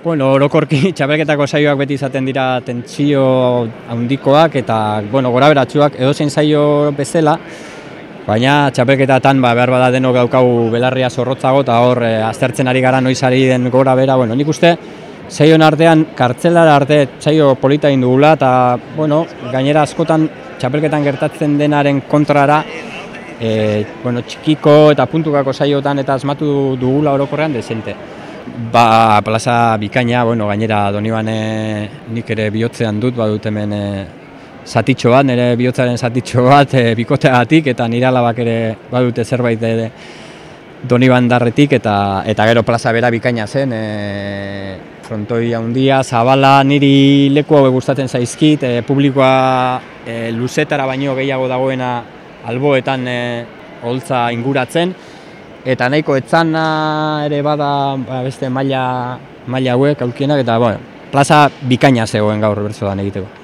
Bueno, orokorki txapelketako saioak beti izaten dira tentsio handikoak eta bueno, gora beratxuak edozein saio bezala, baina txapelketatan ba, behar bada denok daukagu belarria zorrotzago eta hor e, aztertzen ari gara noiz ari den gora bera. Bueno, nik uste saion artean kartzelara arte saio polita indugula eta bueno, gainera askotan txapelketan gertatzen denaren kontrara e, bueno, txikiko eta puntukako saiotan eta asmatu dugula orokorrean desente. Ba, plaza bikaina, bueno, gainera Donibane nik ere bihotzean dut, badut hemen e, zatitxo bat, nire bihotzaren zatitxo bat e, bikoteagatik eta nire alabak ere badute zerbait e, Doniban darretik eta eta gero plaza bera bikaina zen, e, frontoi handia, zabala, niri leku hau gustatzen zaizkit, e, publikoa e, luzetara baino gehiago dagoena alboetan e, holtza inguratzen, eta nahiko etzana ere bada ba, beste maila maila hauek aulkienak eta bueno, plaza bikaina zegoen gaur bertsoan egiteko.